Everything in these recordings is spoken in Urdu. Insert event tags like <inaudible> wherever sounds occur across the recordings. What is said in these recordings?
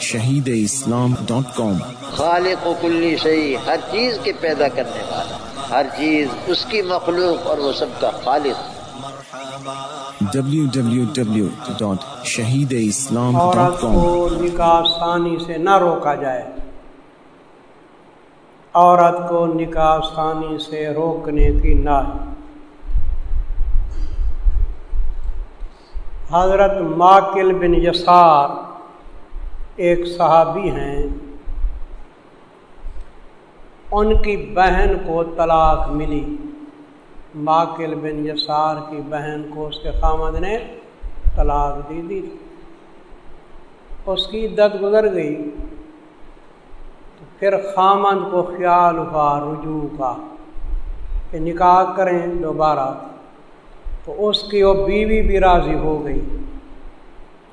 شہید اسلام ڈاٹ کام۔ خالق و کلی شہی ہر چیز کے پیدا کرنے والا ہر چیز اس کی مخلوق اور وہ سب کا خالق۔ www.shahideislam.com کو نکاح ثانی سے نہ روکا جائے۔ عورت کو نکاح ثانی سے روکنے کی نہ حضرت ماکل بن یسار ایک صحابی ہیں، ان کی بہن کو طلاق ملی۔ ماکل بن یسار کی بہن کو اس کے خامد نے طلاق دی دی۔ اس کی عدت گزر گئی۔ تو پھر خامند کو خیال ہوا رجوع کا کہ نکاح کریں دوبارہ۔ تو اس کی وہ بیوی بھی راضی ہو گئی۔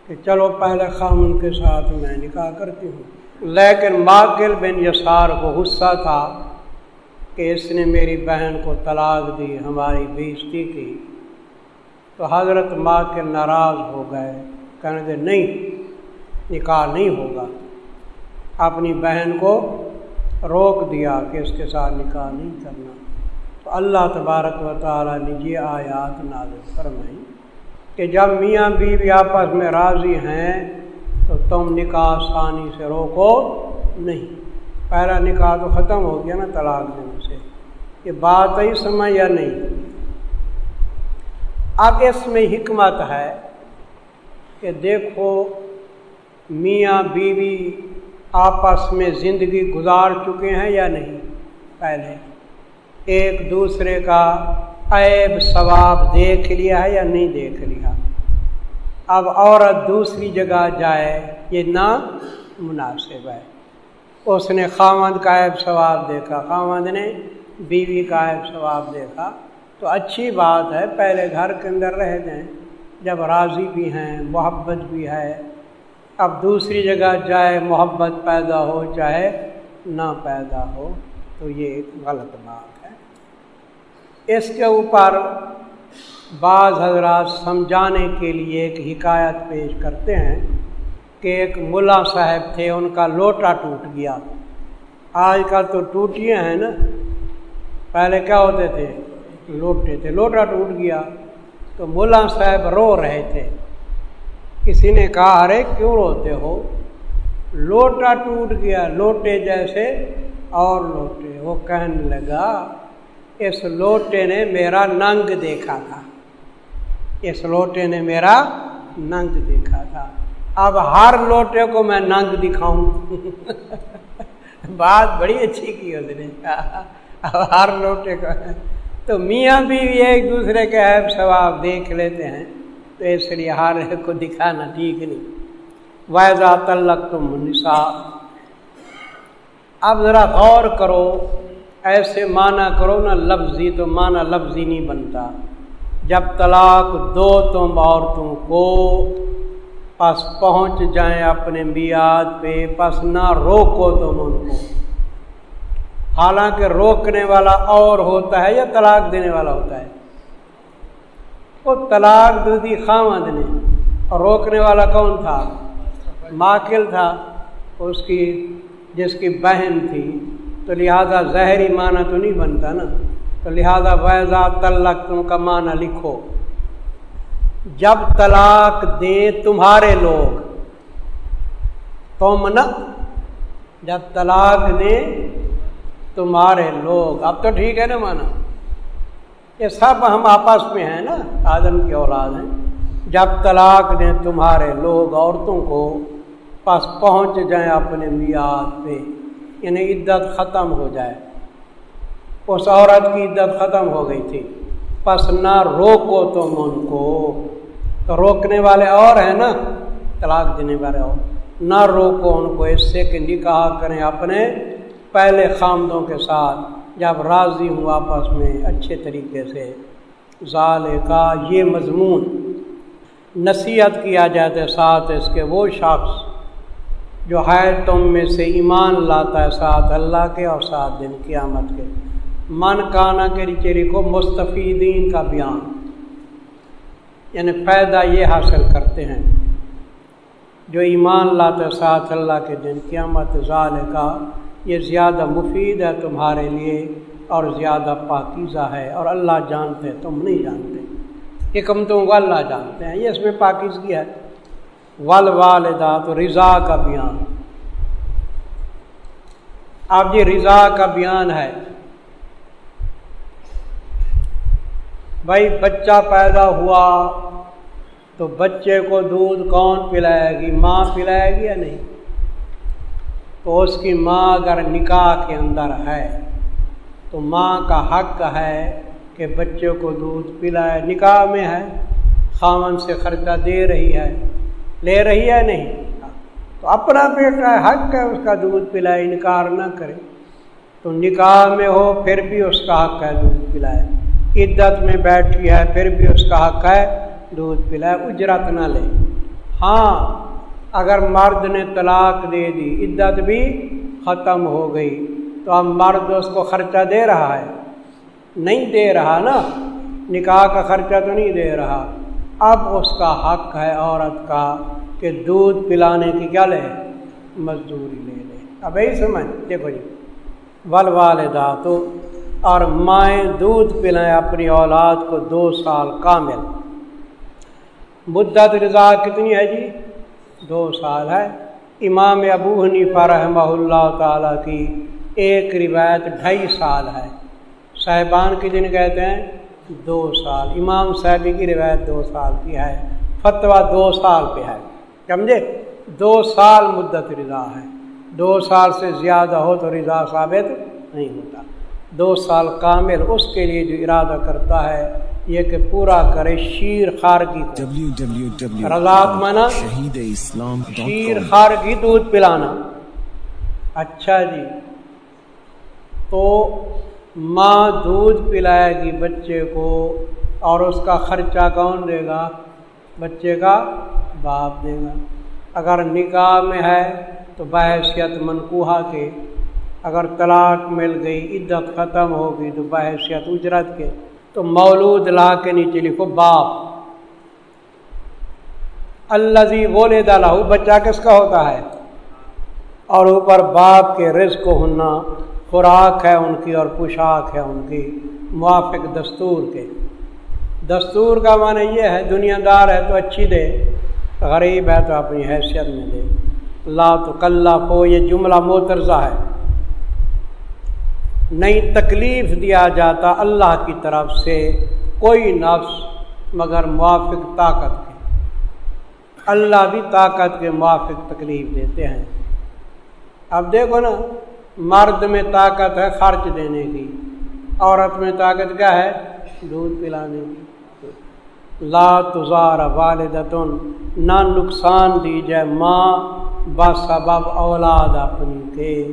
کہ چلو پہلے خامن کے ساتھ میں نکاح کرتی ہوں۔ لیکن ماکل بن یسار کو غصہ تھا کہ اس نے میری بہن کو طلاق دی، ہماری بےزتی کی۔ تو حضرت ماں کے ناراض ہو گئے، کہنے دے نہیں، نکاح نہیں ہوگا۔ اپنی بہن کو روک دیا کہ اس کے ساتھ نکاح نہیں کرنا۔ تو اللہ تبارک و تعالیٰ نے یہ آیات نازل فرمائی۔ کہ جب میاں بیوی آپس میں راضی ہیں، تو تم نکاح ثانی سے روکو نہیں۔ پہلا نکاح تو ختم ہو گیا نا طلاق دینے سے۔ یہ بات ہی سمجھ یا نہیں؟ اب اس میں حکمت ہے کہ دیکھو، میاں بیوی آپس میں زندگی گزار چکے ہیں یا نہیں؟ پہلے ایک دوسرے کا عیب ثواب دیکھ لیا ہے یا نہیں دیکھ لیا۔ اب عورت دوسری جگہ جائے، یہ نا مناسب ہے۔ اس نے خامد کا عیب ثواب دیکھا خامد نے بیوی کا عیب ثواب دیکھا۔ تو اچھی بات ہے، پہلے گھر کے اندر رہ جائیں۔ جب راضی بھی ہیں، محبت بھی ہے۔ اب دوسری جگہ جائے، محبت پیدا ہو، چاہے نہ پیدا ہو، تو یہ ایک غلط بات اس کے اوپر بعض حضرات سمجھانے کے لیے ایک حکایت پیش کرتے ہیں کہ ایک ملا صاحب تھے، ان کا لوٹا ٹوٹ گیا۔ آج کل تو ٹوٹیاں ہیں نا۔ پہلے کیا ہوتے تھے؟ لوٹے تھے۔ لوٹا ٹوٹ گیا۔ تو ملا صاحب رو رہے تھے۔ کسی نے کہا، ارے، کیوں روتے ہو؟ لوٹا ٹوٹ گیا۔ لوٹے جیسے اور لوٹے۔ وہ کہنے لگا اس لوٹے نے میرا ننگ دیکھا تھا۔ اس لوٹے نے میرا ننگ دیکھا تھا۔ اب ہر لوٹے کو میں ننگ دکھاؤں۔ بات بڑی اچھی کی اس نے۔ اب ہر لوٹے کو۔ تو میاں بھی ایک دوسرے کے عیب ثواب دیکھ لیتے ہیں۔ تو اس لیے ہر کو دکھانا ٹھیک نہیں۔ وائزہ تلق تم نسا اب ذرا غور کرو۔ ایسے معنی کرو نا، لفظی تو معنی لفظی نہیں بنتا۔ جب طلاق دو تم عورتوں کو پس پہنچ جائیں اپنے میاد پہ پس نہ روکو تم ان کو۔ حالانکہ روکنے والا اور ہوتا ہے یا طلاق دینے والا ہوتا ہے؟ وہ طلاق دی خامد نے اور روکنے والا کون تھا؟ ماکل تھا۔ اس کی، جس کی بہن تھی۔ تو لہذا زہری معنی تو نہیں بنتا نا۔ تو لہذا ویزا تلق تم کا معنی لکھو۔ جب طلاق دیں تمہارے لوگ، تم نا جب طلاق دیں تمہارے لوگ۔ اب تو ٹھیک ہے نا مانا یہ سب ہم آپس میں ہیں نا، آدم کی اولاد ہیں۔ جب طلاق دیں تمہارے لوگ عورتوں کو، پس پہنچ جائیں اپنے میاد پہ۔ یعنی عدت ختم ہو جائے۔ اس عورت کی عدت ختم ہو گئی تھی۔ پس نہ روکو تم ان کو۔ تو روکنے والے اور ہیں نا، طلاق دینے والے اور۔ نہ روکو ان کو، اس سے کہ نکاح کریں اپنے پہلے خامدوں کے ساتھ۔ جب راضی ہوں آپس میں اچھے طریقے سے۔ ظال کا یہ مضمون۔ نصیحت کیا جاتا ساتھ اس کے وہ شخص جو ہے تم میں سے ایمان لاتا ہے ساتھ اللہ کے اور ساتھ دن قیامت کے۔ من کانا کے ریچری کو مستفیدین کا بیان۔ یعنی فائدہ یہ حاصل کرتے ہیں۔ جو ایمان لاتے ساتھ اللہ کے دن قیامت ظال کا یہ زیادہ مفید ہے تمہارے لیے اور زیادہ پاکیزہ ہے اور اللہ جانتے تم نہیں جانتے۔ حکمتوں کو اللہ جانتے ہیں، یہ اس میں پاکیزگی ہے۔ ول والدہ تو رضا کا بیان اب جی رضا کا بیان ہے۔ بھائی بچہ پیدا ہوا تو بچے کو دودھ کون پلائے گی؟ ماں پلائے گی یا نہیں؟ تو اس کی ماں اگر نکاح کے اندر ہے تو ماں کا حق ہے کہ بچے کو دودھ پلائے، نکاح میں ہے خامن سے خرچہ دے رہی ہے۔ لے رہی ہے نہیں؟ تو اپنا بیٹا حق ہے، اس کا دودھ پلائے، انکار نہ کرے۔ تو نکاح میں ہو، پھر بھی اس کا حق ہے دودھ پلائے۔ عدت میں بیٹھی ہے، پھر بھی اس کا حق ہے دودھ پلائے، اجرت نہ لے۔ ہاں اگر مرد نے طلاق دے دی، عدت بھی ختم ہو گئی۔ تو اب مرد اس کو خرچہ دے رہا ہے۔ نہیں دے رہا نا؟ نکاح کا خرچہ تو نہیں دے رہا۔ اب اس کا حق ہے عورت کا کہ دودھ پلانے کی کیا لے؟ مزدوری لے لے۔ اب یہی سمجھ، دیکھو جی۔ ول والدہ تو اور مائیں دودھ پلائیں اپنی اولاد کو دو سال کامل۔ مدت رضا کتنی ہے جی؟ دو سال ہے۔ امام ابو حنیفہ رحمہ اللہ تعالیٰ کی ایک روایت ڈھائی سال ہے۔ صاحبان کے دن کہتے ہیں؟ دو سال امام صاحبی کی روایت دو سال کی ہے فتویٰ دو سال پہ ہے۔ سمجھے؟ دو سال مدت رضا ہے۔ دو سال سے زیادہ ہو تو رضا ثابت نہیں ہوتا۔ دو سال کامل اس کے لیے جو ارادہ کرتا ہے یہ کہ پورا کرے شیر خار کی رضاق مانا؟ شہید اسلام شیر خار کی دودھ پلانا۔ اچھا جی۔ تو ماں دودھ پلائے گی بچے کو اور اس کا خرچہ کون دے گا؟ بچے کا باپ دے گا۔ اگر نکاح میں ہے تو بحثیت منقوہ کے۔ اگر طلاق مل گئی، عدت ختم ہوگی تو بحثیت اجرت کے۔ تو مولود لا کے نیچے لکھو باپ۔ اللہ جی بولے دالا بچہ کس کا ہوتا ہے؟ اور اوپر باپ کے رزق کو ہونا خوراک ہے ان کی اور پوشاک ہے ان کی، موافق دستور کے۔ دستور کا معنی یہ ہے، دنیا دار ہے تو اچھی دے، غریب ہے تو اپنی حیثیت میں دے۔ لا تو کلّہ کو یہ جملہ موترزہ ہے۔ نہیں تکلیف دیا جاتا اللہ کی طرف سے کوئی نفس مگر موافق طاقت کے۔ اللہ بھی طاقت کے موافق تکلیف دیتے ہیں۔ اب دیکھو نا مرد میں طاقت ہے خرچ دینے کی، عورت میں طاقت کیا ہے؟ دودھ پلانے کی۔ لا تزار والدتن، نہ نقصان دی جائے ماں بسبب اولاد اپنی کے۔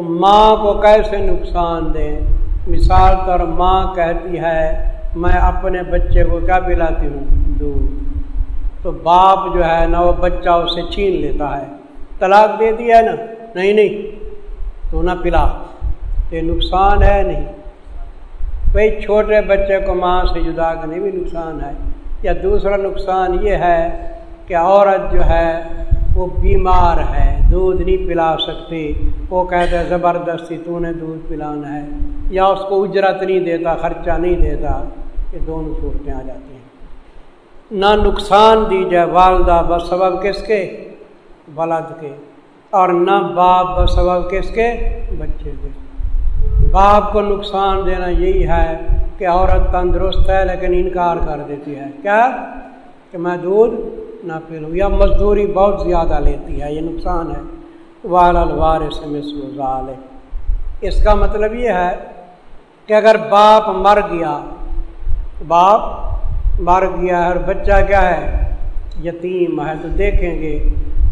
ماں کو کیسے نقصان دیں؟ مثال طور ماں کہتی ہے، میں اپنے بچے کو کیا پلاتی ہوں؟ دودھ۔ تو باپ جو ہے نا، وہ بچہ اسے چھین لیتا ہے۔ طلاق دے دیا ہے نا۔ نہیں نہیں تو نہ پلا یہ نقصان ہے نہیں بھائی چھوٹے بچے کو ماں سے جدا کرنے بھی نقصان ہے یا دوسرا نقصان یہ ہے کہ عورت جو ہے وہ بیمار ہے دودھ نہیں پلا سکتی وہ کہتے زبردستی تو نے دودھ پلانا ہے یا اس کو اجرت نہیں دیتا خرچہ نہیں دیتا یہ دونوں صورتیں آ جاتی ہیں نہ نقصان دی جائے والدہ بس سبب کس کے ولد کے اور نہ باپ بس سبب کس کے؟ بچے کے۔ باپ کو نقصان دینا یہی ہے کہ عورت تندرست ہے لیکن انکار کر دیتی ہے۔ کیا؟ کہ میں دودھ نہ پی یا مزدوری بہت زیادہ لیتی ہے، یہ نقصان ہے۔ وال الوار سے مسوزال ہے اس کا مطلب یہ ہے کہ اگر باپ مر گیا، باپ مر گیا ہے اور بچہ کیا ہے؟ یتیم ہے۔ تو دیکھیں گے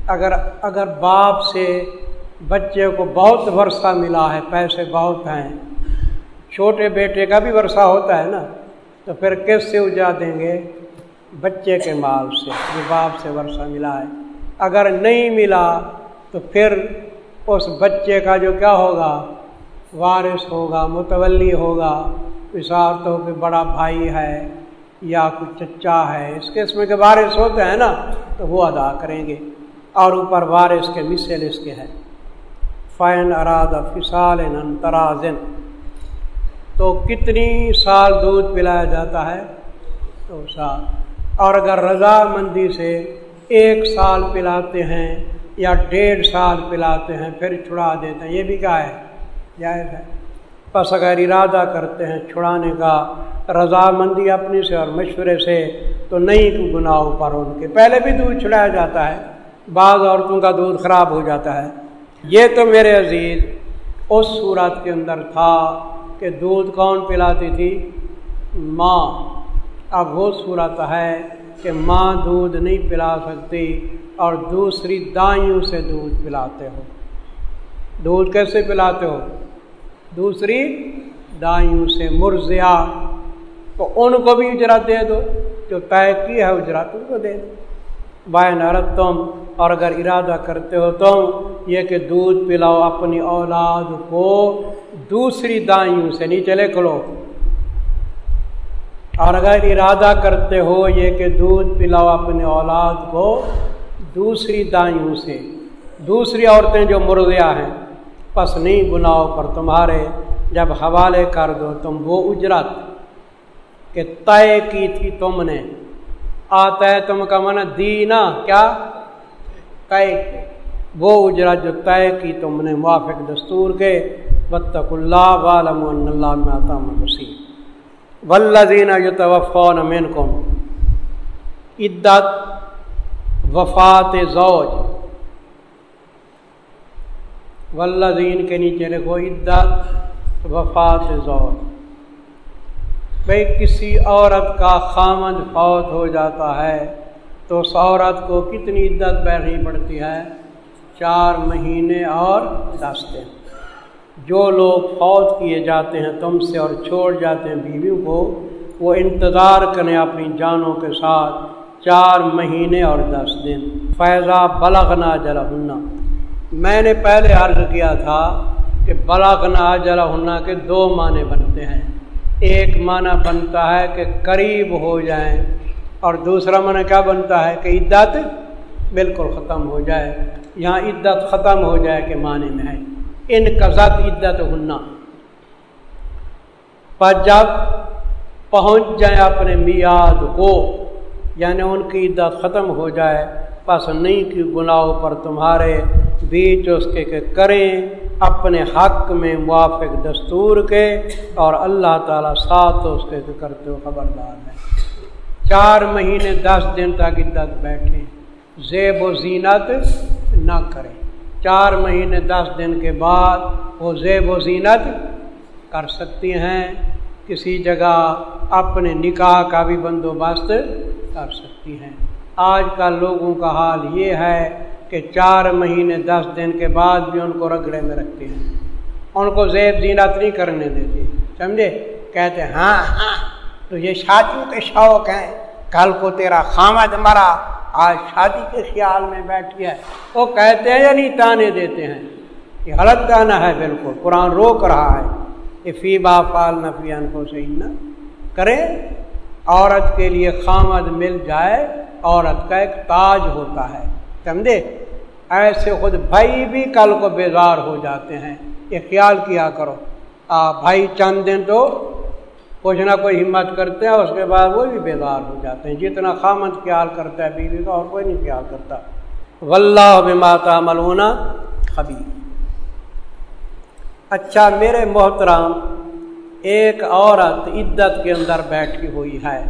اگر اگر باپ سے بچے کو بہت ورثہ ملا ہے، پیسے بہت ہیں، چھوٹے بیٹے کا بھی ورثہ ہوتا ہے نا، تو پھر کس سے اجا دیں گے؟ بچے کے مال سے، جو باپ سے ورثہ ملا ہے۔ اگر نہیں ملا تو پھر اس بچے کا جو کیا ہوگا؟ وارث ہوگا، متولی ہوگا۔ وشارت ہو کہ بڑا بھائی ہے یا کچھ چچا ہے، اس قسم کے وارث ہوتے ہیں نا، تو وہ ادا کریں گے۔ اور اوپر وارث کے مثل اس کے ہے فین اراد فصال ترازن تو کتنی سال دودھ پلایا جاتا ہے؟ دو سال۔ اور اگر رضامندی سے ایک سال پلاتے ہیں یا ڈیڑھ سال پلاتے ہیں، پھر چھڑا دیتے ہیں۔ یہ بھی کیا ہے؟ جائز ہے۔ بس اگر ارادہ کرتے ہیں چھڑانے کا، رضامندی اپنی سے اور مشورے سے، تو نہیں گناہ پر ان کے۔ پہلے بھی دودھ چھڑایا جاتا ہے۔ بعض عورتوں کا دودھ خراب ہو جاتا ہے۔ یہ تو میرے عزیز، اس صورت کے اندر تھا کہ دودھ کون پلاتی تھی؟ ماں۔ اب وہ صورت ہے کہ ماں دودھ نہیں پلا سکتی اور دوسری دائیوں سے دودھ پلاتے ہو۔ دودھ کیسے پلاتے ہو؟ دوسری دائیوں سے۔ مرزیا تو ان کو بھی اجرت دے دو، جو طے کی ہے اجرت ان کو دے دو۔ بائن عرت تم اور اگر ارادہ کرتے ہو تم یہ کہ دودھ پلاؤ، اپنی اولاد کو دوسری دائیوں سے نہیں چلے کھلو۔ اور اگر ارادہ کرتے ہو یہ کہ دودھ پلاؤ اپنی اولاد کو دوسری دائیوں سے، دوسری عورتیں جو مرغیا ہیں، پس نہیں گناؤ پر تمہارے جب حوالے کر دو تم وہ اجرت کہ طے کی تھی تم نے۔ آتا ہے تم کا من دینا، کیا؟ طے وہ اجرت جو طے کی تم نے موافق دستور کے بتک اللہ والم اللہ میں آتا مسیح ولزین یتوفون منکم عدت، وفات زوج۔ ولزین کے نیچے لکھو عدت، وفات زوج۔ بھائی کسی عورت کا خامد فوت ہو جاتا ہے۔ تو اس عورت کو کتنی عدت بیٹھنی پڑتی ہے؟ چار مہینے اور دس دن۔ جو لوگ فوت کیے جاتے ہیں تم سے اور چھوڑ جاتے ہیں بیویوں کو، وہ انتظار کریں اپنی جانوں کے ساتھ چار مہینے اور دس دن۔ فیضا بلغنا جلا ہننا میں نے پہلے عرض کیا تھا کہ بلغنا جلا ہننا کے دو معنی بنتے ہیں۔ ایک معنی بنتا ہے کہ قریب ہو جائیں۔ اور دوسرا معنی کیا بنتا ہے کہ عدت بالکل ختم ہو جائے، یہاں عدت ختم ہو جائے کہ معنی میں ہے۔ ان قزت عدت ہننا پر جب پہنچ جائیں اپنے میاد کو یعنی ان کی عدت ختم ہو جائے، پس نہیں کی گناہوں پر تمہارے بیچ اس کے کہ کریں، اپنے حق میں موافق دستور کے اور اللہ تعالیٰ ساتھ اس کے کرتے ہو، خبردار ہے۔ چار مہینے دس دن تک عدت بیٹھیں زیب و زینت نہ کریں چار مہینے دس دن کے بعد وہ زیب و زینت کر سکتی ہیں۔ کسی جگہ اپنے نکاح کا بھی بندوبست کر سکتی ہیں۔ آج کل لوگوں کا حال یہ ہے کہ چار مہینے دس دن کے بعد بھی ان کو رگڑے میں رکھتے ہیں۔ ان کو زیب زینت نہیں کرنے دیتے۔ سمجھے؟ کہتے ہیں ہاں ہاں تو یہ شادیوں کے شوق ہیں۔ کل کو تیرا خامد مرا، آج شادی کے خیال میں بیٹھی ہے۔ وہ کہتے ہیں یا نہیں، تانے دیتے ہیں۔ یہ غلط گانا ہے بالکل، قرآن روک رہا ہے۔ کہ فی با فال نفیان کو صحیح نہ کرے عورت کے لیے خامد مل جائے، عورت کا ایک تاج ہوتا ہے۔ سمجھے؟ ایسے خود بھائی بھی کل کو بیزار ہو جاتے ہیں۔ یہ خیال کیا کرو۔ آ، بھائی چند دن تو کچھ نہ کوئی ہمت کرتے ہیں، اس کے بعد وہ بھی بیدار ہو جاتے ہیں۔ جتنا خامد خیال کرتا ہے بیوی کا اور کوئی نہیں خیال کرتا۔ واللہ بماتا ملونا خبی اچھا میرے محترام ایک عورت عدت کے اندر بیٹھی ہوئی ہے،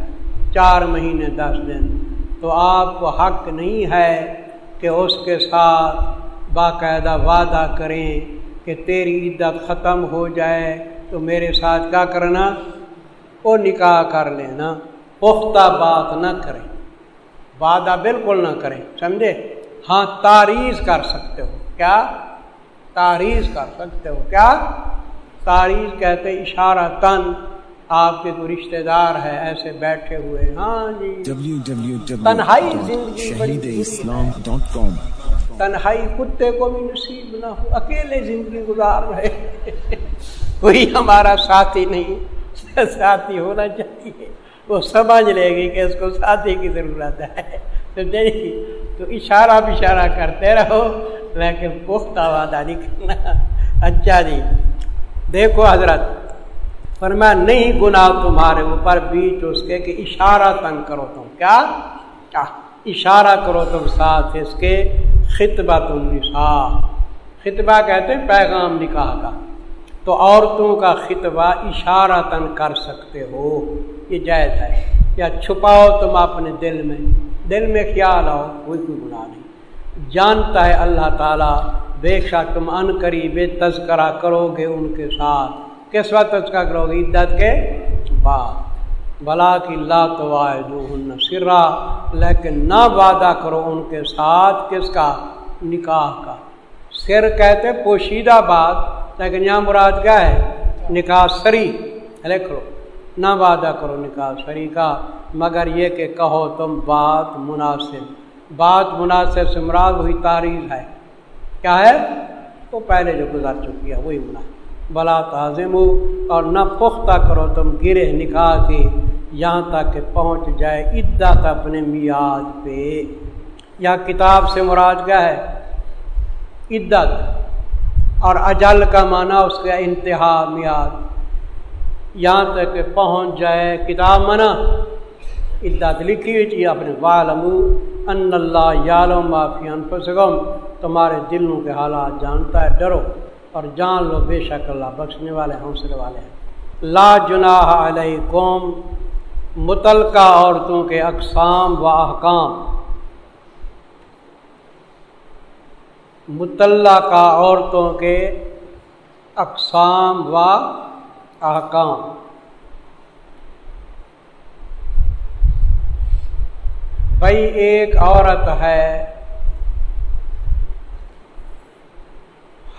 چار مہینے دس دن۔ تو آپ کو حق نہیں ہے کہ اس کے ساتھ باقاعدہ وعدہ کریں کہ تیری عدت ختم ہو جائے تو میرے ساتھ کیا کرنا؟ وہ نکاح کر لینا پختہ بات نہ کریں وعدہ بالکل نہ کریں سمجھے؟ ہاں تاریخ کر سکتے ہو۔ کیا؟ تاریخ کر سکتے ہو۔ کیا؟ تاریخ کہتے اشارہ تن آپ کے کوئی رشتے دار ہے ایسے بیٹھے ہوئے ہاں جی۔ تنہائی زندگی اسلام ڈاٹ کام۔ تنہائی کتے کو بھی نصیب نہ ہو اکیلے زندگی گزار رہے <laughs> کوئی ہمارا ساتھی نہیں۔ ساتھی ہونا چاہیے۔ وہ سمجھ لے گی کہ اس کو ساتھی کی ضرورت ہے۔ تو اشارہ بشارہ کرتے رہو، لیکن پختہ وعدہ نہیں کرنا اچھا جی دیکھو حضرت، فرمایا نہیں، گناہ تمہارے اوپر بیچ اس کے کہ اشارہ تنگ کرو تم۔ کیا؟ اشارہ کرو تم ساتھ اس کے خطبہ تم نسا خطبہ کہتے ہیں پیغام نکاح کا۔ تو عورتوں کا خطبہ اشارہ تن کر سکتے ہو۔ یہ جائز ہے۔ یا چھپاؤ تم اپنے دل میں۔ دل میں خیال آؤ، کوئی کوئی گناہ نہیں۔ جانتا ہے اللہ تعالیٰ، بے شک تم ان بے تذکرہ کرو گے ان کے ساتھ۔ کس وقت تذکرہ کرو گے؟ عدت کے بعد۔ بلا کی لا تو سرا۔ لیکن نہ وعدہ کرو ان کے ساتھ کس کا؟ نکاح کا۔ سر کہتے پوشیدہ بات۔ لیکن یہاں مراد کیا ہے؟ نکاح سری۔ لکھ لو۔ نہ وعدہ کرو نکاح سری کا، مگر یہ کہ کہو تم بات مناسب۔ بات مناسب سے مراد وہی تاریخ ہے۔ کیا ہے؟ وہ پہلے جو گزار چکی ہے، وہی مناسب۔ بلا تعظم اور نہ پختہ کرو تم گرے نکاح کے، یہاں تک کہ پہنچ جائے عدت اپنے میاد پہ۔ یا کتاب سے مراد کیا ہے؟ عدت۔ اور اجل کا معنی اس کا انتہا میاد یہاں تک کہ پہنچ جائے کتاب منع عدت لکھی ہوئی جی چاہیے اپنے والم ان اللہ یالم معافی انفسگم تمہارے دلوں کے حالات جانتا ہے، ڈرو۔ اور جان لو، بے شک اللہ بخشنے والے، حوصلے والے ہیں۔ لا جناح علیہ قوم متعلقہ عورتوں کے اقسام و احکام۔ متعلقہ عورتوں کے اقسام و احکام بھائی ایک عورت ہے،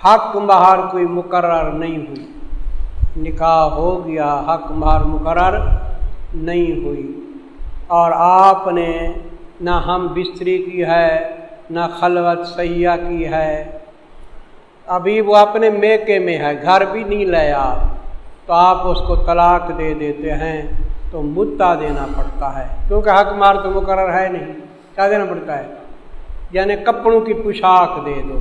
حق مہار کوئی مقرر نہیں ہوئی۔ نکاح ہو گیا، حق مہار مقرر نہیں ہوئی۔ اور آپ نے نہ ہم بستری کی ہے نہ خلوت سیاح کی ہے۔ ابھی وہ اپنے میکے میں ہے، گھر بھی نہیں لے آپ تو آپ اس کو طلاق دے دیتے ہیں، تو مدعا دینا پڑتا ہے۔ کیونکہ حق مار تو مقرر ہے نہیں، کیا دینا پڑتا ہے؟ یعنی کپڑوں کی پوشاک دے دو۔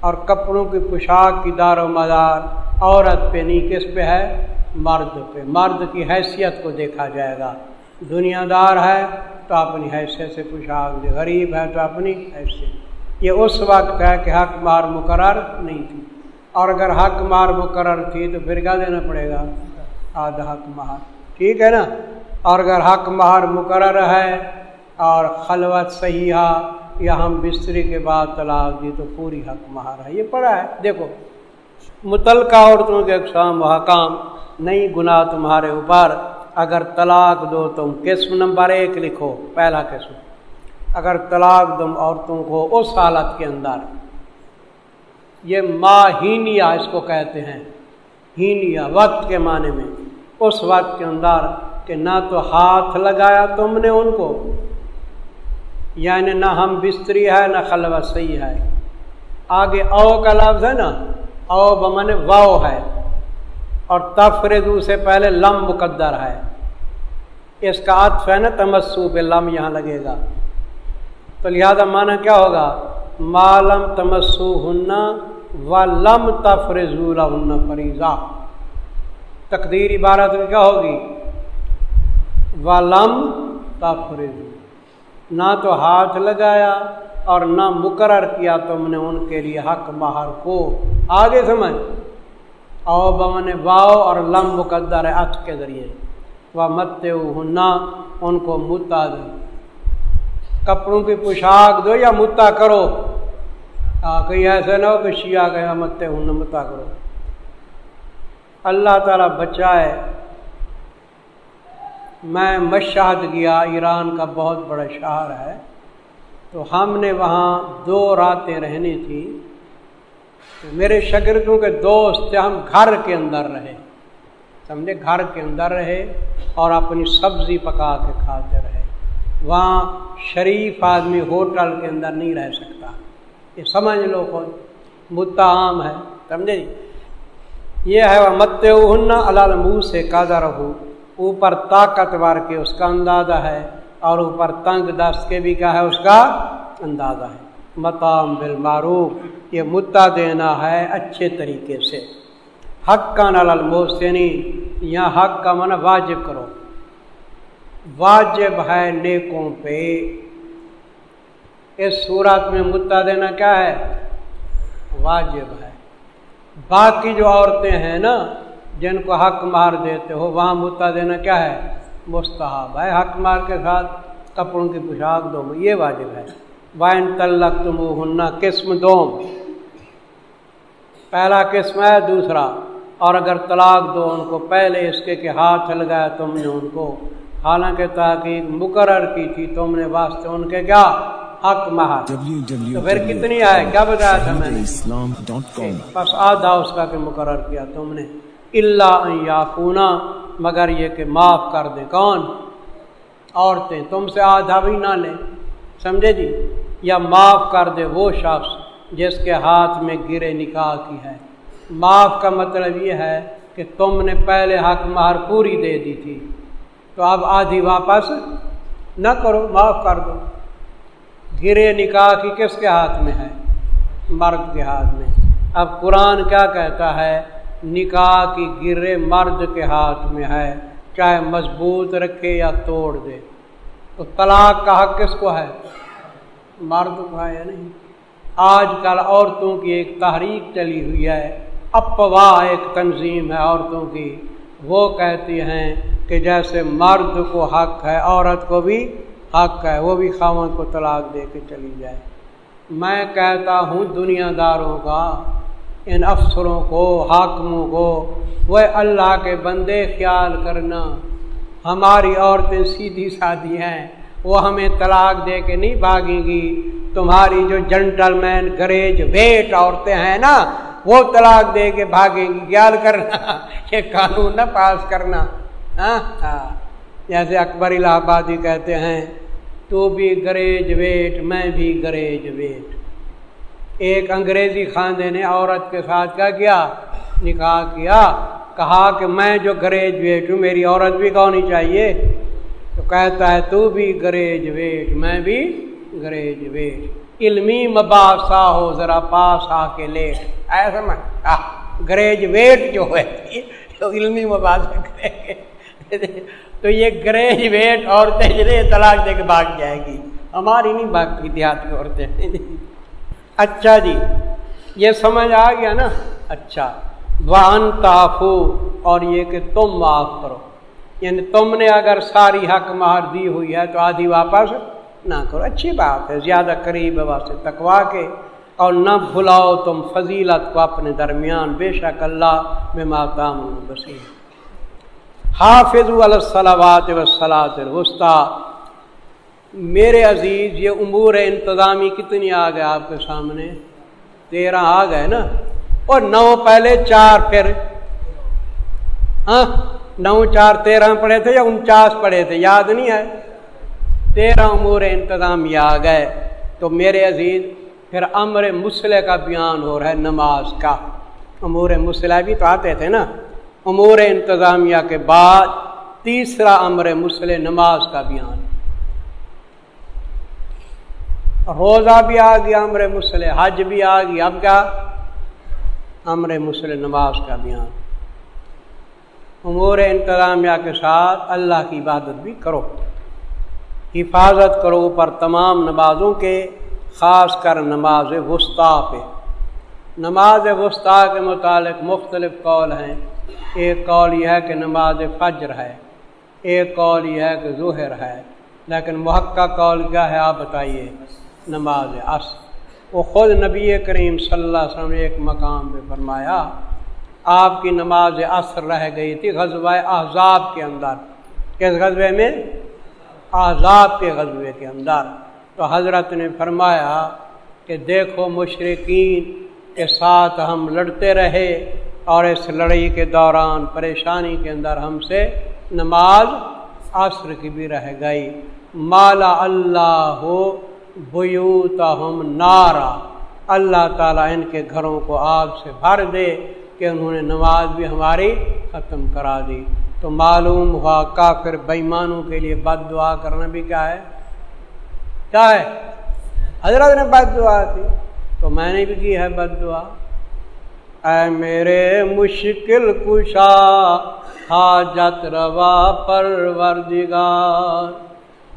اور کپڑوں کی پوشاک کی دار و مدار عورت پہ نہیں، کس پہ ہے؟ مرد پہ۔ مرد کی حیثیت کو دیکھا جائے گا۔ دنیا دار ہے، تو اپنی حیثیت سے پوشاک دے غریب ہے، تو اپنی حیثیت یہ اس وقت ہے کہ حق مار مقرر نہیں تھی۔ اور اگر حق مار مقرر تھی تو پھر کیا دینا پڑے گا؟ آدھا حق مہار ٹھیک ہے نا؟ اور اگر حق مہار مقرر ہے اور خلوت صحیح یا ہم بستری کے بعد طلاق دی تو پوری حق مہار ہے۔ یہ پڑا ہے۔ دیکھو، متعلقہ عورتوں کے اقسام و حکام نہیں گناہ تمہارے اوپر اگر طلاق دو تم قسم نمبر ایک لکھو، پہلا قسم۔ اگر طلاق دم عورتوں کو اس حالت کے اندر، یہ ماہینیا اس کو کہتے ہیں، ہینیا وقت کے معنی میں، اس وقت کے اندر کہ نہ تو ہاتھ لگایا تم نے ان کو یعنی نہ ہم بستری ہے، نہ خلوت صحیح ہے۔ آگے او کا لفظ ہے نا، او بمن واؤ ہے۔ اور تفردو سے پہلے لم مقدر ہے۔ اس کا عطف ہے نا تمسو پہ لم یہاں لگے گا۔ تو لہذا معنی کیا ہوگا؟ مالم تمسو ہننا و لم تفرض فریضہ۔ تقدیر عبارت میں کیا ہوگی؟ و لم تفرض نہ تو ہاتھ لگایا اور نہ مقرر کیا تم نے ان کے لیے حق مہر کو۔ آگے سمجھ۔ او بمن واؤ اور لم مقدر ات کے ذریعے۔ وہ مت ہننا ان کو متا دو۔ کپڑوں کی پوشاک دو یا متا کرو۔ کہیں ایسے نہ ہو کہ شیعہ گیا مت ہن متا کرو۔ اللہ تعالیٰ بچائے۔ میں مشاہد گیا، ایران کا بہت بڑا شہر ہے۔ تو ہم نے وہاں دو راتیں رہنی تھی۔ میرے شگردوں کے دوست تھے ہم گھر کے اندر رہے۔ سمجھے گھر کے اندر رہے اور اپنی سبزی پکا کے کھاتے رہے۔ وہاں شریف آدمی ہوٹل کے اندر نہیں رہ سکتا۔ یہ سمجھ لو کون مدعا عام ہے، سمجھے؟ یہ ہے وہ مت اللہ سے کادا رہو اوپر طاقتور کے اس کا اندازہ ہے اور اوپر تنگ دست کے بھی کیا ہے، اس کا اندازہ ہے۔ متام بالمعروف، یہ مدعا دینا ہے اچھے طریقے سے۔ حق کا نل الموسنی یا حق کا من واجب کرو۔ واجب ہے نیکوں پہ۔ اس صورت میں مدعا دینا کیا ہے؟ واجب ہے۔ باقی جو عورتیں ہیں نا، جن کو حق مار دیتے ہو، وہاں مدعا دینا کیا ہے؟ مستحب ہے۔ حق مار کے ساتھ کپڑوں کی پوشاک دو۔ یہ واجب ہے۔ وائن تلق تم ہننا قسم دوم۔ پہلا قسم ہے دوسرا۔ اور اگر طلاق دو ان کو پہلے اس کے کہ ہاتھ لگایا تم نے ان کو۔ حالانکہ تاکہ مقرر کی تھی تم نے واسطے ان کے کیا؟ حق مہر تو پھر کتنی آئے؟ کیا بتایا تھا میں نے؟ بس آدھا اس کا کہ مقرر کیا تم نے۔ اللہ یا مگر یہ کہ معاف کر دے کون؟ عورتیں تم سے آدھا بھی نہ لیں۔ سمجھے جی؟ یا معاف کر دے وہ شخص جس کے ہاتھ میں گرے نکاح کی ہے۔ معاف کا مطلب یہ ہے کہ تم نے پہلے حق مہر پوری دے دی تھی۔ تو اب آدھی واپس نہ کرو، معاف کر دو۔ گرے نکاح کی کس کے ہاتھ میں ہے؟ مرد کے ہاتھ میں۔ اب قرآن کیا کہتا ہے؟ نکاح کی گرے مرد کے ہاتھ میں ہے، چاہے مضبوط رکھے یا توڑ دے۔ تو طلاق کا حق کس کو ہے؟ مرد کو ہے یا نہیں؟ آج کل عورتوں کی ایک تحریک چلی ہوئی ہے، اپوا ایک تنظیم ہے عورتوں کی۔ وہ کہتی ہیں کہ جیسے مرد کو حق ہے، عورت کو بھی حق ہے، وہ بھی خامن کو طلاق دے کے چلی جائے۔ میں کہتا ہوں دنیا داروں کا، ان افسروں کو، حاکموں کو، وہ اللہ کے بندے خیال کرنا۔ ہماری عورتیں سیدھی سادھی ہیں۔ وہ ہمیں طلاق دے کے نہیں بھاگیں گی۔ تمہاری جو جنٹل مین گریج ویٹ عورتیں ہیں نا، وہ طلاق دے کے بھاگیں گی۔ خیال کرنا، یہ قانون نہ پاس کرنا۔ ہاں ہاں۔ جیسے اکبر الہ آبادی کہتے ہیں، تو بھی گریج ویٹ میں بھی گریج ویٹ ایک انگریزی خاندے نے عورت کے ساتھ کیا کیا؟ نکاح کیا۔ کہا کہ میں جو گریجویٹ ہوں، میری عورت بھی کونی چاہیے؟ تو کہتا ہے، تو بھی گریجویٹ میں بھی گریجویٹ علمی مباحثہ ہو، ذرا پاس آ کے لیٹ ایسا میں گریجویٹ جو ہے تو علمی مباحثہ کرے۔ تو یہ گریجویٹ عورتیں جنہیں طلاق دے کے بھاگ جائے گی۔ ہماری نہیں بھاگتی دیہاتی عورتیں۔ اچھا جی یہ سمجھ آ گیا نا؟ اچھا۔ وان تافو اور یہ کہ تم معاف کرو۔ یعنی تم نے اگر ساری حق مہر دی ہوئی ہے تو آدھی واپس نہ کرو۔ اچھی بات ہے، زیادہ قریب ہے واسطے تکوا کے۔ اور نہ بھلاؤ تم فضیلت کو اپنے درمیان، بے شک اللہ میں ماتام بسی حافظ الصلاوات وسلاۃ الوسطی، میرے عزیز، یہ امور انتظامی کتنی آ گئے آپ کے سامنے؟ تیرہ آ گئے نا؟ اور نو پہلے چار پھر۔ ہاں؟ نو چار تیرہ پڑھے تھے یا انچاس پڑھے تھے؟ یاد نہیں ہے؟ تیرہ امور انتظامی آ گئے۔ تو میرے عزیز، پھر امر مسلح کا بیان ہو رہا ہے نماز کا۔ امور مسلح بھی تو آتے تھے نا۔ امور انتظامیہ کے بعد تیسرا امر مسلح نماز کا بیان۔ روزہ بھی آ گیا امر مسلح، حج بھی آ گیا۔ اب کیا؟ امر مسلح نماز کا بیان۔ امور انتظامیہ کے ساتھ، اللہ کی عبادت بھی کرو۔ حفاظت کرو اوپر تمام نمازوں کے، خاص کر نماز وسطی پہ۔ نماز وسطی کے متعلق مختلف قول ہیں۔ ایک قول یہ ہے کہ نماز فجر ہے، ایک قول یہ ہے کہ ظہر ہے۔ لیکن محقہ قول کیا ہے؟ آپ بتائیے، نماز عصر۔ وہ خود نبی کریم صلی اللہ علیہ وسلم نے ایک مقام پہ فرمایا آپ کی نماز عصر رہ گئی تھی غزوہ احزاب کے اندر۔ کس غزبے میں؟ احزاب کے غزبے کے اندر۔ تو حضرت نے فرمایا کہ دیکھو مشرقین کے ساتھ ہم لڑتے رہے اور اس لڑائی کے دوران پریشانی کے اندر ہم سے نماز عصر کی بھی رہ گئی۔ مالا اللہ ہو ہم نارا۔ اللہ تعالیٰ ان کے گھروں کو آگ سے بھر دے۔ کہ انہوں نے نماز بھی ہماری ختم کرا دی۔ تو معلوم ہوا کافر بےمانوں کے لیے بد دعا کرنا بھی کیا ہے؟ کیا ہے؟ حضرت نے بد دعا کی۔ تو میں نے بھی کی ہے بد دعا۔ اے میرے مشکل کشا، حاجت روا پروردگار۔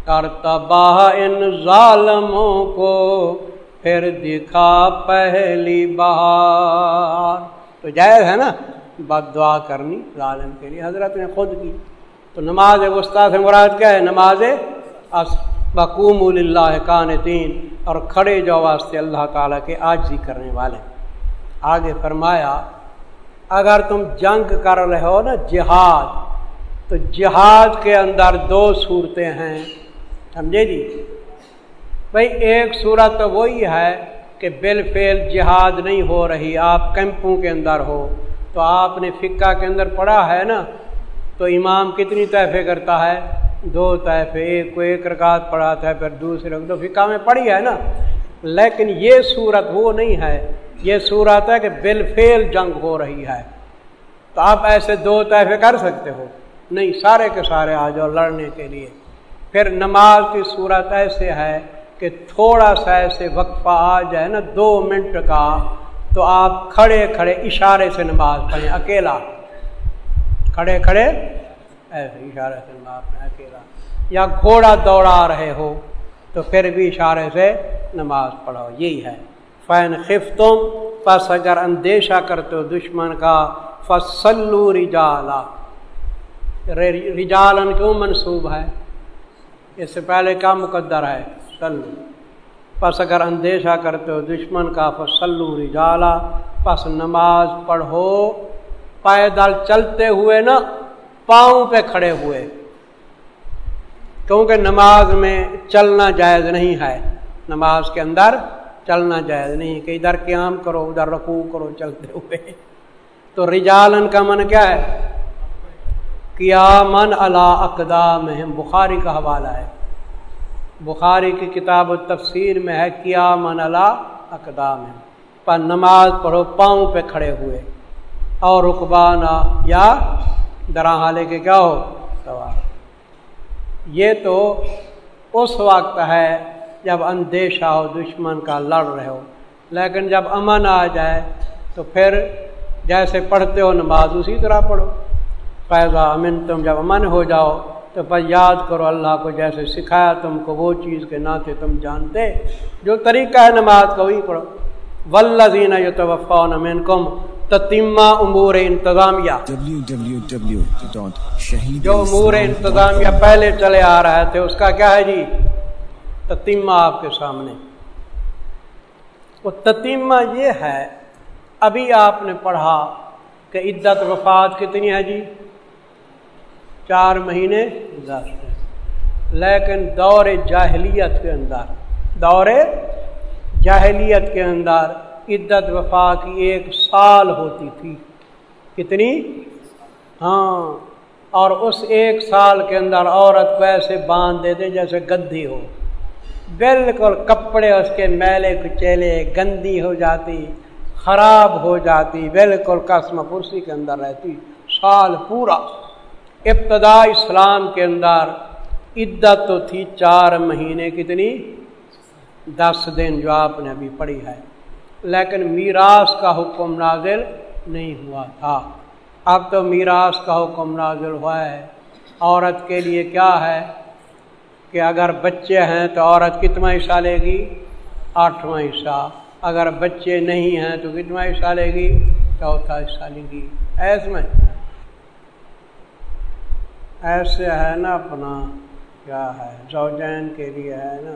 کر تباہ ان ظالموں کو، پھر دکھا پہلی بہار تو جائز ہے نا بد دعا کرنی ظالم کے لیے، حضرت نے خود کی۔ تو نماز وسطی سے مراد کیا ہے؟ نماز بقوم اللہ کان دین اور کھڑے جو واسطے اللہ تعالیٰ کے آج ہی کرنے والے۔ آگے فرمایا، اگر تم جنگ کر رہے ہو نا جہاد، تو جہاد کے اندر دو صورتیں ہیں۔ سمجھے جی؟ بھائی، ایک صورت تو وہی ہے کہ بل فیل جہاد نہیں ہو رہی، آپ کیمپوں کے اندر ہو۔ تو آپ نے فقہ کے اندر پڑھا ہے نا، تو امام کتنی طیفے کرتا ہے؟ دو طیفے ایک کو ایک رکعت پڑھاتا ہے، پھر دوسرے کو۔ تو فقہ میں پڑھی ہے نا۔ لیکن یہ صورت وہ نہیں ہے، یہ صورت ہے کہ بل فیل جنگ ہو رہی ہے۔ تو آپ ایسے دو طیفے کر سکتے ہو۔ نہیں، سارے کے سارے آ جاؤ لڑنے کے لیے۔ پھر نماز کی صورت ایسے ہے کہ تھوڑا سا ایسے وقفہ آ جائے نا، دو منٹ کا، تو آپ کھڑے کھڑے اشارے سے نماز پڑھیں، اکیلا۔ کھڑے کھڑے؟ ایسے اشارے سے نماز پڑھیں، اکیلا۔ یا گھوڑا دوڑا رہے ہو، تو پھر بھی اشارے سے نماز پڑھو یہی ہے۔ فین خف تم پس اگر اندیشہ کرتے ہو دشمن کا فصلو رجالا۔ رجالن کیوں منصوب ہے؟ اس سے پہلے کا مقدر ہے؟ سلو پس اگر اندیشہ کرتے ہو دشمن کا فصلو رجالا، پس نماز پڑھو پیدل چلتے ہوئے نا، پاؤں پہ کھڑے ہوئے۔ کیونکہ نماز میں چلنا جائز نہیں ہے۔ نماز کے اندر چلنا جائز نہیں کہ ادھر قیام کرو، ادھر رقو کرو، چلتے ہوئے۔ تو رجالن کا من کیا ہے؟ کیا من اللہ اقدام بخاری کا حوالہ ہے۔ بخاری کی کتاب و تفسیر میں ہے، کیا من اللہ اقدام۔ پر نماز پڑھو، پاؤں پہ کھڑے ہوئے۔ اور رقبانہ یا درا لے کے کیا ہو سوال یہ تو اس وقت ہے جب اندیشہ ہو، دشمن کا لڑ رہے ہو۔ لیکن جب امن آ جائے، تو پھر جیسے پڑھتے ہو نماز، اسی طرح پڑھو۔ فیضا امن تم جب امن ہو جاؤ تو پھر یاد کرو اللہ کو جیسے سکھایا تم کو وہ چیز کے ناطے تم جانتے جو طریقہ ہے نماز کا وہی پڑھو۔ ولزین یو تو امین کم تتیمہ امور انتظامیہ جو امور انتظامیہ پہلے چلے آ رہے تھے اس کا کیا ہے جی؟ تتیمہ آپ کے سامنے۔ وہ تتیمہ یہ ہے ابھی آپ نے پڑھا کہ عدت وفات کتنی ہے جی؟ چار مہینے دس لیکن دور جاہلیت کے اندر، دور جاہلیت کے اندر عدت وفا کی ایک سال ہوتی تھی۔ کتنی؟ ہاں اور اس ایک سال کے اندر عورت کو ایسے باندھ دیتے جیسے گدھی ہو۔ بالکل کپڑے اس کے میلے کچیلے، گندی ہو جاتی، خراب ہو جاتی، بالکل قسم پرسی کے اندر رہتی۔ سال پورا۔ ابتدا اسلام کے اندر عدت تو تھی چار مہینے کتنی؟ دس دن جو آپ نے ابھی پڑھی ہے۔ لیکن میراث کا حکم نازل نہیں ہوا تھا۔ اب تو میراث کا حکم نازل ہوا ہے۔ عورت کے لیے کیا ہے؟ کہ اگر بچے ہیں تو عورت کتنا حصہ لے گی؟ آٹھواں حصہ۔ اگر بچے نہیں ہیں تو کتنا حصہ لے گی؟ چوتھا حصہ لے گی۔ ایس میں ایسے ہے نا اپنا، کیا ہے زوجین کے لیے ہے نا۔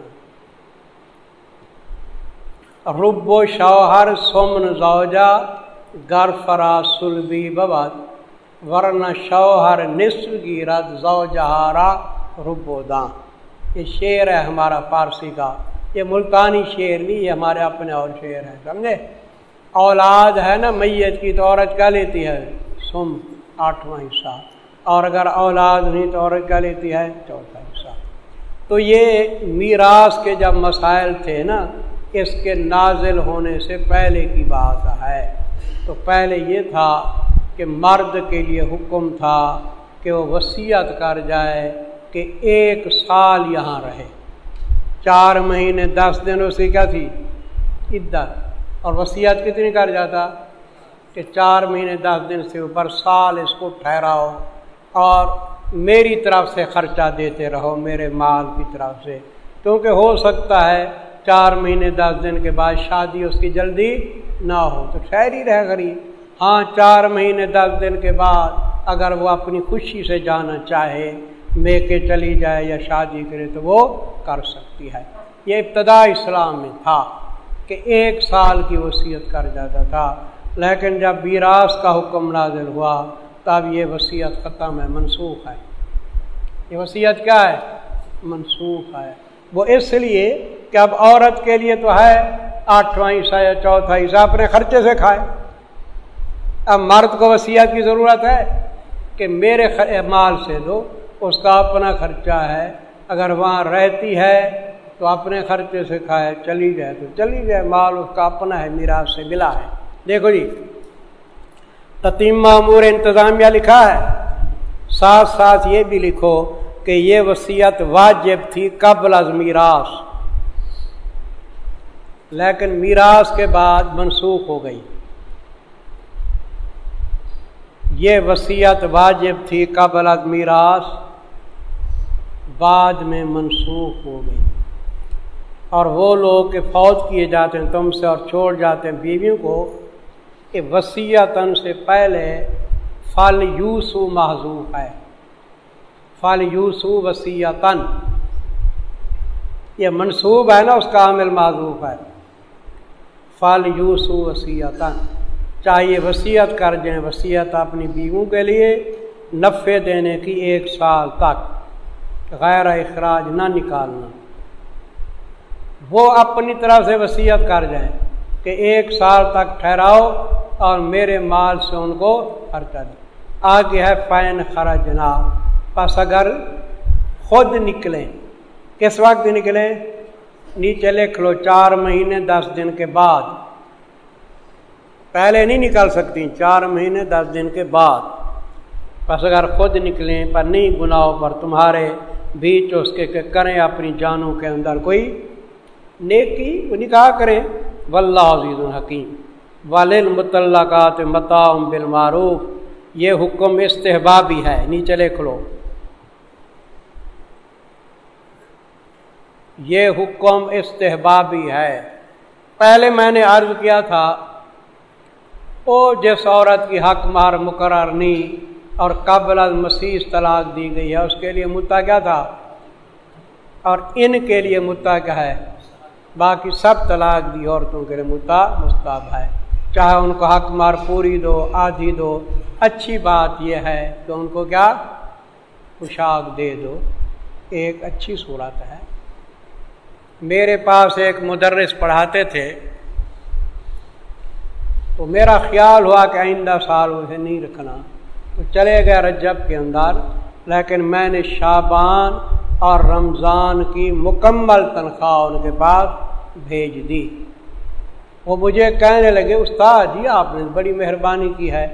رب و شوہر سمن زوجا گر فرا سلبی ببد، ورنہ شوہر نصف کی رد زوجہارا رب و داں۔ یہ شعر ہے ہمارا فارسی کا۔ یہ ملتانی شعر نہیں، یہ ہمارے اپنے اور شعر ہیں، سمجھے؟ اولاد ہے نا، میت کی تو عورت کیا لیتی ہے؟ سم، آٹھواں حصہ۔ اور اگر اولاد نہیں تو عورت کیا لیتی ہے، چوتھا حصہ۔ تو یہ میراث کے جب مسائل تھے نا، اس کے نازل ہونے سے پہلے کی بات ہے۔ تو پہلے یہ تھا کہ مرد کے لیے حکم تھا کہ وہ وصیت کر جائے کہ ایک سال یہاں رہے۔ چار مہینے، دس دن اس کی کیا تھی۔ عدت اور وصیت کتنی کر جاتا کہ چار مہینے، دس دن سے اوپر سال اس کو ٹھہراؤ۔ اور میری طرف سے خرچہ دیتے رہو، میرے مال کی طرف سے۔ کیونکہ ہو سکتا ہے چار مہینے، دس دن کے بعد شادی اس کی جلدی نہ ہو۔ تو خیر ہی رہ غریب۔ ہاں چار مہینے، دس دن کے بعد اگر وہ اپنی خوشی سے جانا چاہے، لے کے چلی جائے یا شادی کرے، تو وہ کر سکتی ہے۔ یہ ابتدا اسلام میں تھا کہ ایک سال کی وصیت کر جاتا تھا۔ لیکن جب ویراس کا حکم نازل ہوا تب یہ وصیت ختم ہے منسوخ ہے۔ یہ وصیت کیا ہے؟ منسوخ ہے۔ وہ اس لیے کہ اب عورت کے لیے تو ہے، آٹھواں حصہ یا چوتھا حصہ اپنے خرچے سے کھائے۔ اب مرد کو وصیت کی ضرورت ہے کہ میرے مال سے دو، اس کا اپنا خرچہ ہے۔ اگر وہاں رہتی ہے تو اپنے خرچے سے کھائے، چلی جائے تو چلی جائے۔ مال اس کا اپنا ہے میرا سے ملا ہے۔ دیکھو جی تتیم معمور انتظامیہ لکھا ہے۔ ساتھ ساتھ یہ بھی لکھو کہ یہ وصیت واجب تھی قبل از میراث۔ لیکن میراث کے بعد منسوخ ہو گئی۔ یہ وصیت واجب تھی قبل از میراث، بعد میں منسوخ ہو گئی۔ اور وہ لوگ کہ فوت کیے جاتے ہیں تم سے اور چھوڑ جاتے ہیں بیویوں کو کہ وسیعتاً سے پہلے فل یوسو معذوف ہے۔ فل یوسو وسیعتاً۔ یہ منصوب ہے نا اس کا عامل معذوف ہے۔ فل یوسو وسیعتاً۔ چاہیے وصیت کر جائیں وصیت اپنی بیووں کے لیے نفع دینے کی ایک سال تک۔ غیر اخراج نہ نکالنا۔ وہ اپنی طرف سے وصیت کر جائیں کہ ایک سال تک ٹھہراؤ۔ اور میرے مال سے ان کو خرچہ دیں آگے ہے فین خرا جناب اگر خود نکلیں، کس وقت نکلیں؟ نیچے لکھ لو چار مہینے دس دن کے بعد۔ پہلے نہیں نکل سکتی، چار مہینے دس دن کے بعد۔ بس اگر خود نکلیں، پر نہیں گناہوں پر تمہارے بیچ اس کے کہ کریں اپنی جانوں کے اندر کوئی نیکی نکاح کریں۔ واللہ عزیز الحکیم۔ والل متعلقات متعم بالمعروف، یہ حکم استحبابی ہے، نیچے لکھ لو۔ یہ حکم استحبابی ہے۔ پہلے میں نے عرض کیا تھا، او جس عورت کی حق مار مقرر نہیں اور قبل مسیح طلاق دی گئی ہے، اس کے لیے مدعا کیا تھا؟ اور ان کے لیے مدعا کیا ہے؟ باقی سب طلاق دی عورتوں کے لیے مدعا مستعب ہے۔ چاہے ان کو حق مار پوری دو، آدھی دو، اچھی بات یہ ہے کہ ان کو کیا؟ پوشاک دے دو۔ ایک اچھی صورت ہے۔ میرے پاس ایک مدرس پڑھاتے تھے۔ تو میرا خیال ہوا کہ آئندہ سال اسے نہیں رکھنا۔ تو چلے گئے رجب کے اندر۔ لیکن میں نے شابان اور رمضان کی مکمل تنخواہ ان کے پاس بھیج دی۔ وہ مجھے کہنے لگے، استاد جی آپ نے بڑی مہربانی کی ہے.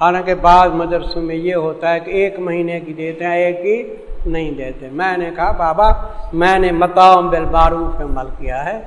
حالانکہ بعض مدرسوں میں یہ ہوتا ہے کہ ایک مہینے کی دیتے ہیں، ایک ہی نہیں دیتے۔ میں نے کہا، بابا، میں نے متاؤ بالباروف عمل کیا ہے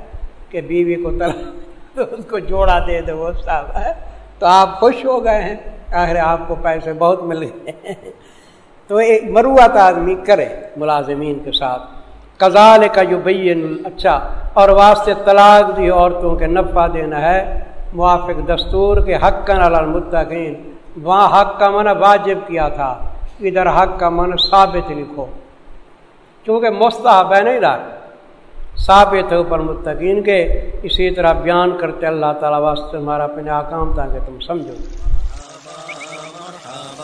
کہ بیوی کو <laughs> تو اس کو جوڑا دے دے وہ صاحب، ہے؟ تو آپ خوش ہو گئے ہیں؟ آخر آپ کو پیسے بہت مل گئے <laughs> تو ایک مروت آدمی کرے ملازمین کے ساتھ۔ کزال کا جو بین اچھا اور واسطے طلاق دی عورتوں کے نفع دینا ہے۔ موافق دستور کے حق کا المتقین۔ وہاں حق کا من واجب کیا تھا۔ ادھر حق کا من ثابت لکھو۔ کیونکہ مستحب ہے نہیں رہا۔ ثابت ہے اوپر متقین کے۔ اسی طرح بیان کرتے اللہ تعالیٰ واسطے ہمارا اپنے آکام تاکہ تم سمجھو۔